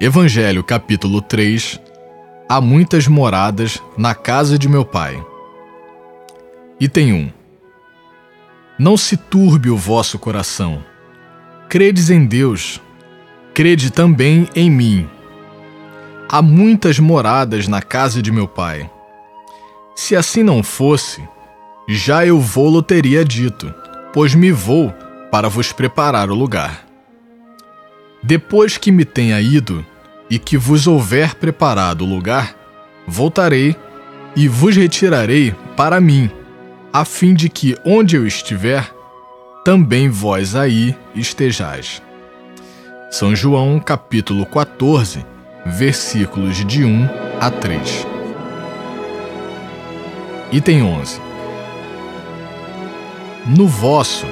Evangelho capítulo 3 Há muitas moradas na casa de meu pai. Item 1 Não se turbe o vosso coração. Credes em Deus, crede também em mim. Há muitas moradas na casa de meu pai. Se assim não fosse, já eu vou-lo teria dito, pois me vou para vos preparar o lugar. Depois que me tenha ido e que vos houver preparado o lugar, voltarei e vos retirarei para mim, a fim de que onde eu estiver, também vós aí estejais. São João capítulo 14, versículos de 1 a 3. Item 11. No vosso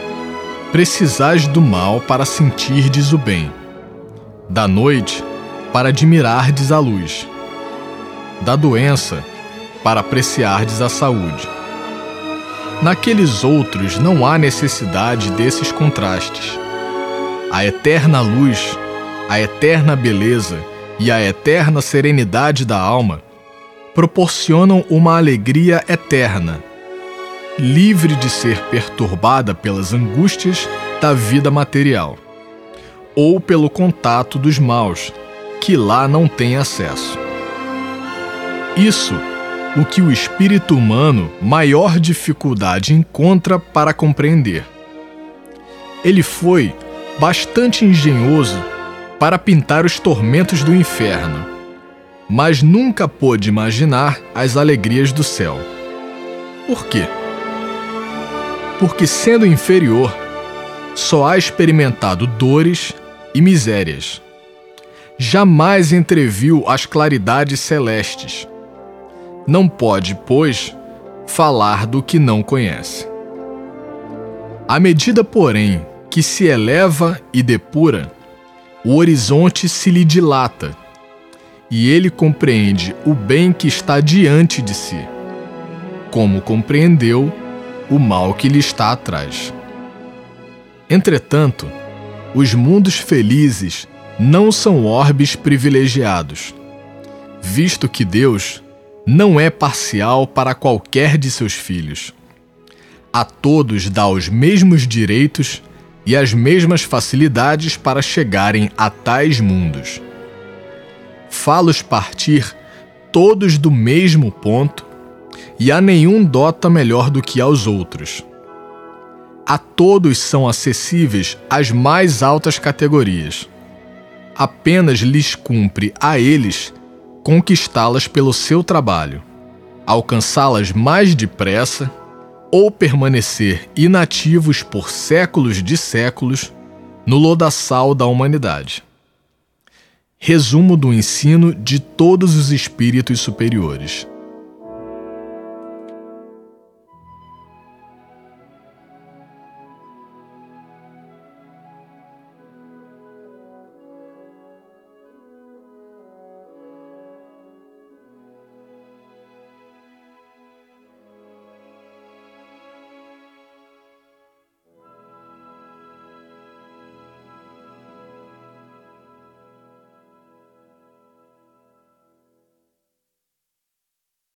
precisais do mal para sentirdes o bem da noite para admirardes a luz, da doença para apreciardes a saúde. Naqueles outros não há necessidade desses contrastes. A eterna luz, a eterna beleza e a eterna serenidade da alma proporcionam uma alegria eterna, livre de ser perturbada pelas angústias da vida material ou pelo contato dos maus, que lá não tem acesso. Isso o que o espírito humano maior dificuldade encontra para compreender. Ele foi bastante engenhoso para pintar os tormentos do inferno, mas nunca pôde imaginar as alegrias do céu. Por quê? Porque, sendo inferior, só há experimentado dores e misérias. Jamais entreviu as claridades celestes. Não pode, pois, falar do que não conhece. À medida, porém, que se eleva e depura, o horizonte se lhe dilata e ele compreende o bem que está diante de si, como compreendeu o mal que lhe está atrás. Entretanto, os mundos felizes não são orbes privilegiados, visto que Deus não é parcial para qualquer de seus filhos. A todos dá os mesmos direitos e as mesmas facilidades para chegarem a tais mundos. Fá-los partir todos do mesmo ponto, e a nenhum dota melhor do que aos outros a todos são acessíveis as mais altas categorias. Apenas lhes cumpre a eles conquistá-las pelo seu trabalho, alcançá-las mais depressa ou permanecer inativos por séculos de séculos no lodaçal da humanidade. Resumo do ensino de todos os espíritos superiores.